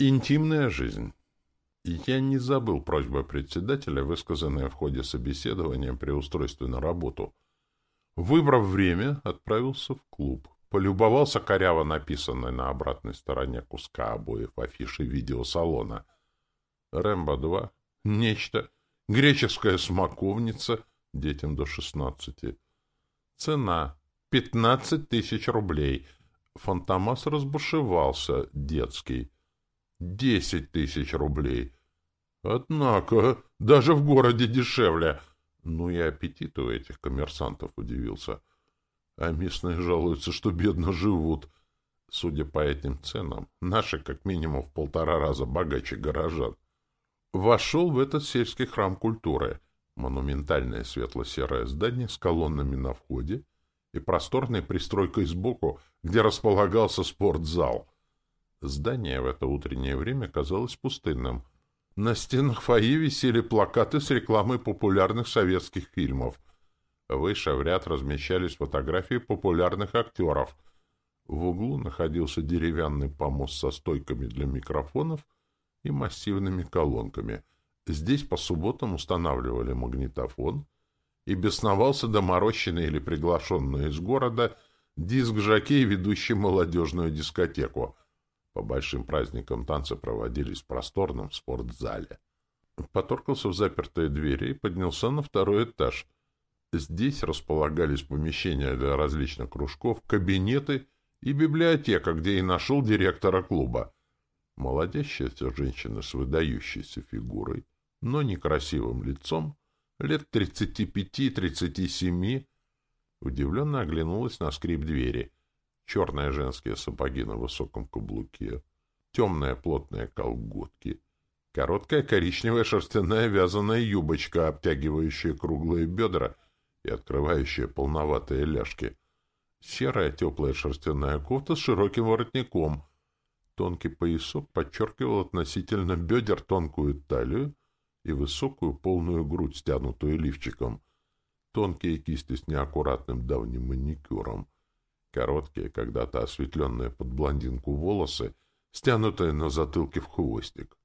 Интимная жизнь. Я не забыл просьбы председателя, высказанные в ходе собеседования при устройстве на работу. Выбрав время, отправился в клуб. Полюбовался коряво написанной на обратной стороне куска обоев афиши видеосалона. «Рэмбо-2», «Нечто», «Греческая смоковница», детям до шестнадцати. Цена — пятнадцать тысяч рублей. Фантомас разбушевался, детский. Десять тысяч рублей. Однако, даже в городе дешевле. Ну и аппетит у этих коммерсантов удивился. А местные жалуются, что бедно живут. Судя по этим ценам, наши как минимум в полтора раза богаче горожан. Вошел в этот сельский храм культуры. Монументальное светло-серое здание с колоннами на входе и просторной пристройкой сбоку, где располагался спортзал — Здание в это утреннее время казалось пустынным. На стенах фойе висели плакаты с рекламой популярных советских фильмов. Выше в ряд размещались фотографии популярных актеров. В углу находился деревянный помост со стойками для микрофонов и массивными колонками. Здесь по субботам устанавливали магнитофон, и бесновался доморощенный или приглашенный из города диск-жокей, ведущий молодежную дискотеку — по большим праздникам танцы проводились в просторном спортзале. Поторкался в запертые двери и поднялся на второй этаж. Здесь располагались помещения для различных кружков, кабинеты и библиотека, где и нашел директора клуба. Молодящаяся женщина с выдающейся фигурой, но некрасивым лицом, лет тридцати пяти-тридцати семи, удивленно оглянулась на скрип двери — черные женские сапоги на высоком каблуке, темные плотные колготки, короткая коричневая шерстяная вязаная юбочка, обтягивающая круглые бедра и открывающая полноватые ляжки, серая теплая шерстяная кофта с широким воротником, тонкий поясок подчеркивал относительно бедер тонкую талию и высокую полную грудь, стянутую лифчиком, тонкие кисти с неаккуратным давним маникюром, Короткие, когда-то осветленные под блондинку волосы, стянутые на затылке в хвостик.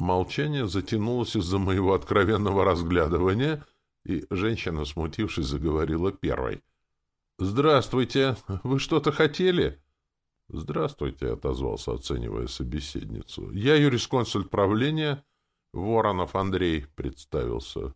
Молчание затянулось из-за моего откровенного разглядывания, и женщина, смутившись, заговорила первой. «Здравствуйте! Вы что-то хотели?» «Здравствуйте», — отозвался, оценивая собеседницу. «Я юрисконсульт правления. Воронов Андрей», — представился.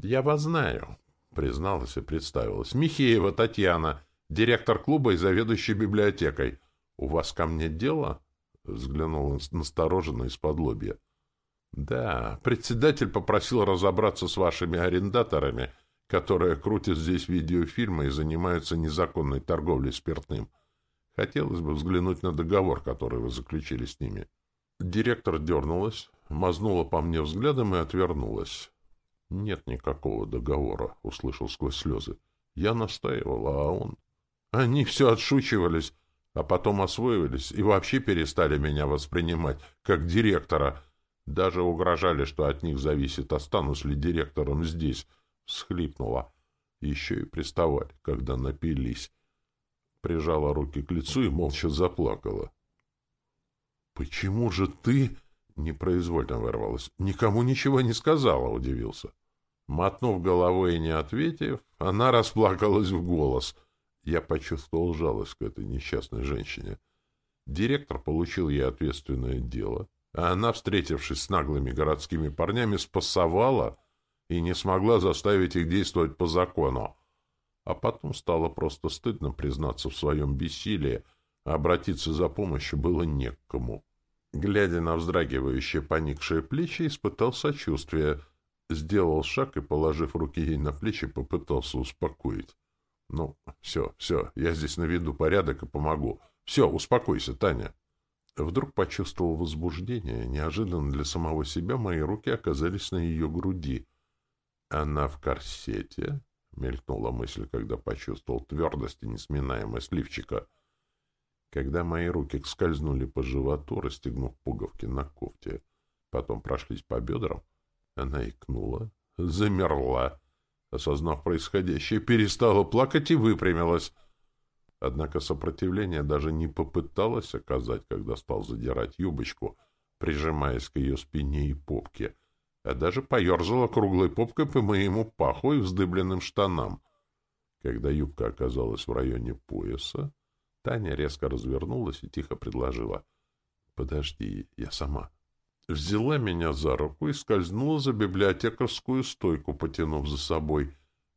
«Я вас знаю», — призналась и представилась. «Михеева Татьяна директор клуба и заведующий библиотекой. — У вас ко мне дело? — взглянул настороженно из-под лобья. — Да, председатель попросил разобраться с вашими арендаторами, которые крутят здесь видеофильмы и занимаются незаконной торговлей спиртным. Хотелось бы взглянуть на договор, который вы заключили с ними. Директор дернулась, мазнула по мне взглядом и отвернулась. — Нет никакого договора, — услышал сквозь слезы. Я настаивал, а он... Они все отшучивались, а потом освоились и вообще перестали меня воспринимать как директора. Даже угрожали, что от них зависит, останусь ли директором здесь. Всхлипнула. Еще и приставали, когда напились. Прижала руки к лицу и молча заплакала. — Почему же ты... — непроизвольно вырвалась. — Никому ничего не сказала, — удивился. Мотнув головой и не ответив, она расплакалась в голос — я почувствовал жалость к этой несчастной женщине. Директор получил ей ответственное дело, а она, встретившись с наглыми городскими парнями, спасовала и не смогла заставить их действовать по закону. А потом стало просто стыдно признаться в своем бессилии, а обратиться за помощью было не к кому. Глядя на вздрагивающие поникшие плечи, испытал сочувствие, сделал шаг и, положив руки ей на плечи, попытался успокоить. Ну, все, все, я здесь наведу порядок и помогу. Все, успокойся, Таня. Вдруг почувствовал возбуждение. Неожиданно для самого себя мои руки оказались на ее груди. Она в корсете? Мелькнула мысль, когда почувствовал твердость и несминаемость лифчика. Когда мои руки скользнули по животу, расстегнув пуговки на кофте, потом прошлись по бедрам, она икнула, замерла, осознав происходящее, перестала плакать и выпрямилась. Однако сопротивление даже не попыталась оказать, когда стал задирать юбочку, прижимаясь к ее спине и попке, а даже поерзала круглой попкой по моему паху и вздыбленным штанам. Когда юбка оказалась в районе пояса, Таня резко развернулась и тихо предложила. — Подожди, я сама. Взяла меня за руку и скользнула за библиотекарскую стойку, потянув за собой.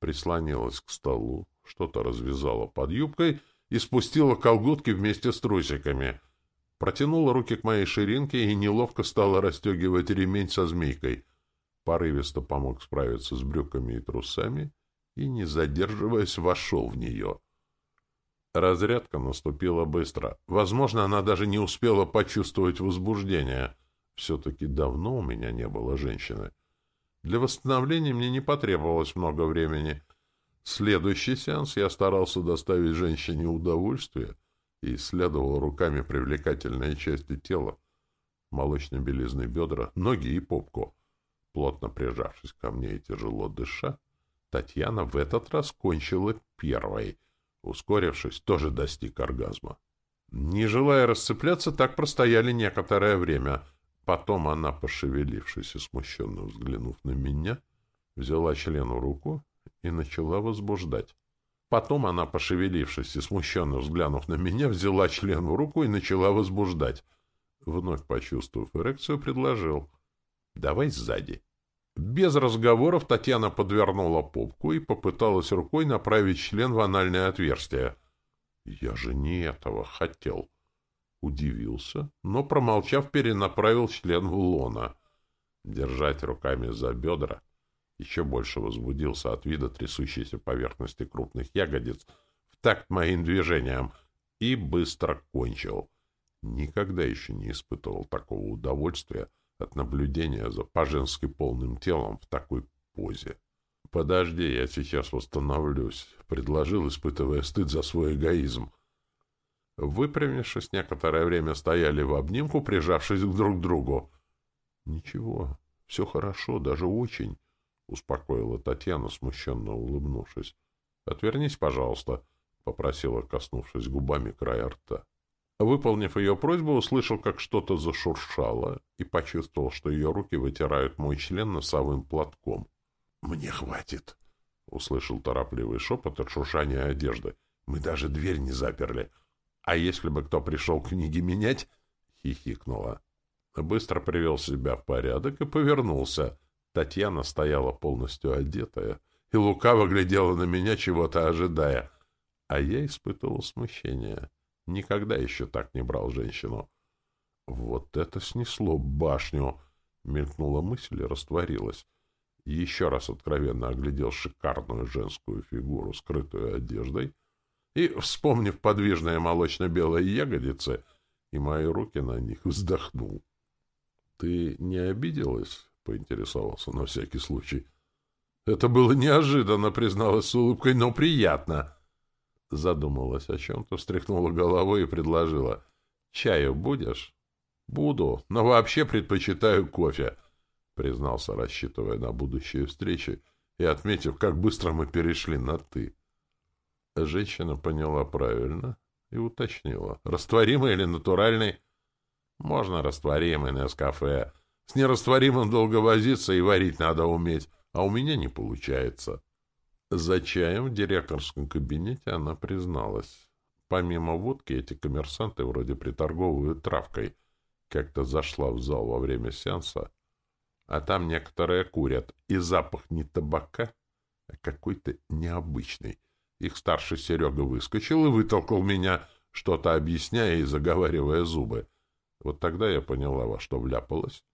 Прислонилась к столу, что-то развязала под юбкой и спустила колготки вместе с трусиками. Протянула руки к моей ширинке и неловко стала расстегивать ремень со змейкой. Порывисто помог справиться с брюками и трусами и, не задерживаясь, вошел в нее. Разрядка наступила быстро. Возможно, она даже не успела почувствовать возбуждение. Все-таки давно у меня не было женщины. Для восстановления мне не потребовалось много времени. Следующий сеанс я старался доставить женщине удовольствие и исследовал руками привлекательные части тела, молочно-белизны бедра, ноги и попку. Плотно прижавшись ко мне и тяжело дыша, Татьяна в этот раз кончила первой — ускорившись, тоже достиг оргазма. Не желая расцепляться, так простояли некоторое время. Потом она, пошевелившись и смущенно взглянув на меня, взяла члену руку и начала возбуждать. Потом она, пошевелившись и смущенно взглянув на меня, взяла члену руку и начала возбуждать. Вновь почувствовав эрекцию, предложил. — Давай сзади. Без разговоров Татьяна подвернула попку и попыталась рукой направить член в анальное отверстие. «Я же не этого хотел!» Удивился, но, промолчав, перенаправил член в лона. Держать руками за бедра еще больше возбудился от вида трясущейся поверхности крупных ягодиц в такт моим движениям и быстро кончил. Никогда еще не испытывал такого удовольствия, от наблюдения за по-женски полным телом в такой позе. «Подожди, я сейчас восстановлюсь», — предложил, испытывая стыд за свой эгоизм. Выпрямившись, некоторое время стояли в обнимку, прижавшись друг к другу. «Ничего, все хорошо, даже очень», — успокоила Татьяна, смущенно улыбнувшись. «Отвернись, пожалуйста», — попросила, коснувшись губами края рта. Выполнив ее просьбу, услышал, как что-то зашуршало, и почувствовал, что ее руки вытирают мой член носовым платком. «Мне хватит!» — услышал торопливый шепот от шуршания одежды. «Мы даже дверь не заперли. А если бы кто пришел книги менять?» — хихикнула. Быстро привел себя в порядок и повернулся. Татьяна стояла полностью одетая и лукаво глядела на меня, чего-то ожидая. А я испытывал смущение. Никогда еще так не брал женщину. Вот это снесло башню! Мелькнула мысль и растворилась. Еще раз откровенно оглядел шикарную женскую фигуру, скрытую одеждой, и, вспомнив подвижные молочно-белые ягодицы и мои руки на них, вздохнул. — Ты не обиделась? — поинтересовался на всякий случай. — Это было неожиданно, призналась с улыбкой, но приятно. Задумалась о чем-то, встряхнула головой и предложила. «Чаю будешь?» «Буду, но вообще предпочитаю кофе», — признался, рассчитывая на будущие встречи и отметив, как быстро мы перешли на «ты». Женщина поняла правильно и уточнила. «Растворимый или натуральный?» «Можно растворимый на кафе. С нерастворимым долго возиться и варить надо уметь, а у меня не получается». За чаем в директорском кабинете она призналась. Помимо водки, эти коммерсанты вроде приторговывают травкой. Как-то зашла в зал во время сеанса, а там некоторые курят, и запах не табака, а какой-то необычный. Их старший Серега выскочил и вытолкал меня, что-то объясняя и заговаривая зубы. Вот тогда я поняла, во что вляпалась,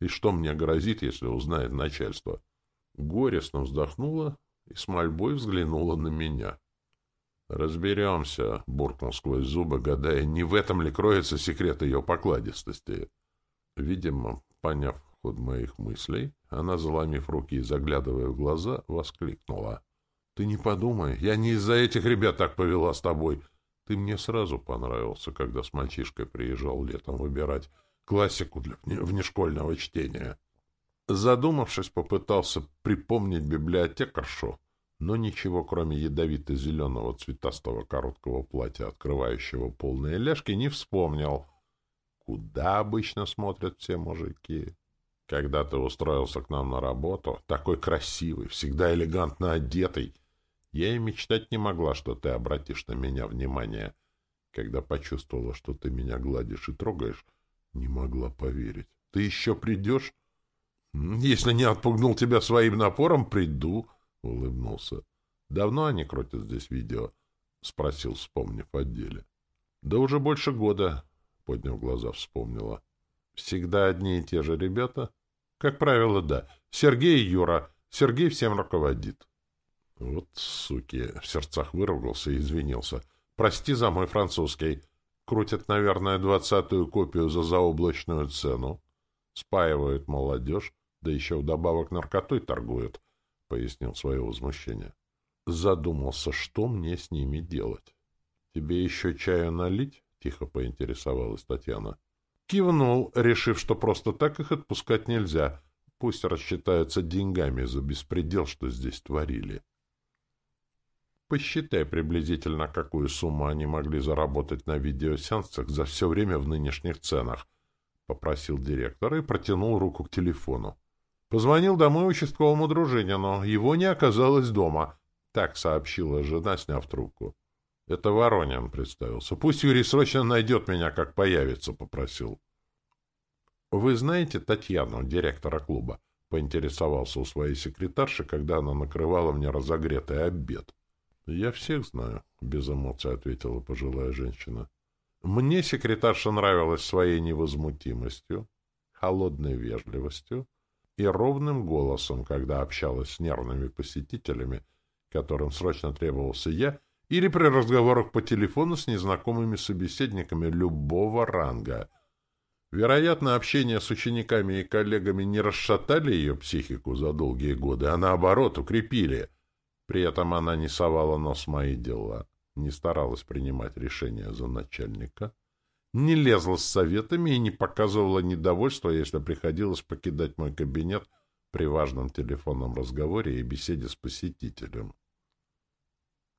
и что мне грозит, если узнает начальство. Горестно вздохнула и с мольбой взглянула на меня. «Разберемся», — буркнул сквозь зубы, гадая, не в этом ли кроется секрет ее покладистости. Видимо, поняв ход моих мыслей, она, заломив руки и заглядывая в глаза, воскликнула. «Ты не подумай, я не из-за этих ребят так повела с тобой. Ты мне сразу понравился, когда с мальчишкой приезжал летом выбирать классику для внешкольного чтения». Задумавшись, попытался припомнить библиотекаршу, но ничего, кроме ядовито-зеленого цветастого короткого платья, открывающего полные ляжки, не вспомнил. куда обычно смотрят все мужики. Когда ты устроился к нам на работу, такой красивый, всегда элегантно одетый, я и мечтать не могла, что ты обратишь на меня внимание. Когда почувствовала, что ты меня гладишь и трогаешь, не могла поверить. Ты еще придешь? Если не отпугнул тебя своим напором, приду, — улыбнулся. Давно они крутят здесь видео? — спросил, вспомнив о деле. — Да уже больше года, — подняв глаза, вспомнила. — Всегда одни и те же ребята? — Как правило, да. Сергей и Юра. Сергей всем руководит. — Вот суки! — в сердцах выругался и извинился. — Прости за мой французский. Крутят, наверное, двадцатую копию за заоблачную цену. Спаивают молодежь, да еще вдобавок наркотой торгуют, — пояснил свое возмущение. Задумался, что мне с ними делать. — Тебе еще чаю налить? — тихо поинтересовалась Татьяна. Кивнул, решив, что просто так их отпускать нельзя. Пусть рассчитаются деньгами за беспредел, что здесь творили. Посчитай приблизительно, какую сумму они могли заработать на видеосеансах за все время в нынешних ценах, — попросил директор и протянул руку к телефону. Позвонил домой участковому дружинину. Его не оказалось дома. Так сообщила жена, сняв трубку. — Это Воронин, — представился. — Пусть Юрий срочно найдет меня, как появится, — попросил. — Вы знаете Татьяну, директора клуба? — поинтересовался у своей секретарши, когда она накрывала мне разогретый обед. — Я всех знаю, — без эмоций ответила пожилая женщина. Мне секретарша нравилась своей невозмутимостью, холодной вежливостью, и ровным голосом, когда общалась с нервными посетителями, которым срочно требовался я, или при разговорах по телефону с незнакомыми собеседниками любого ранга. Вероятно, общение с учениками и коллегами не расшатали ее психику за долгие годы, а наоборот, укрепили. При этом она не совала нос в мои дела, не старалась принимать решения за начальника, не лезла с советами и не показывала недовольства, если приходилось покидать мой кабинет при важном телефонном разговоре и беседе с посетителем.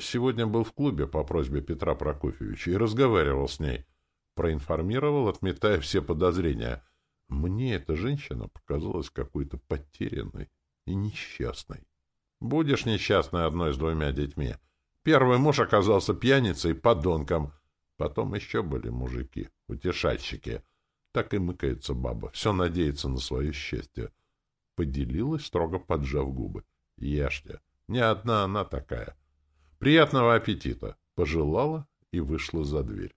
Сегодня был в клубе по просьбе Петра Прокофьевича и разговаривал с ней. Проинформировал, отметая все подозрения. Мне эта женщина показалась какой-то потерянной и несчастной. Будешь несчастной одной с двумя детьми. Первый муж оказался пьяницей и подонком — Потом еще были мужики, утешальщики. Так и мыкается баба, все надеется на свое счастье. Поделилась, строго поджав губы. Ешьте. Не одна она такая. Приятного аппетита. Пожелала и вышла за дверь.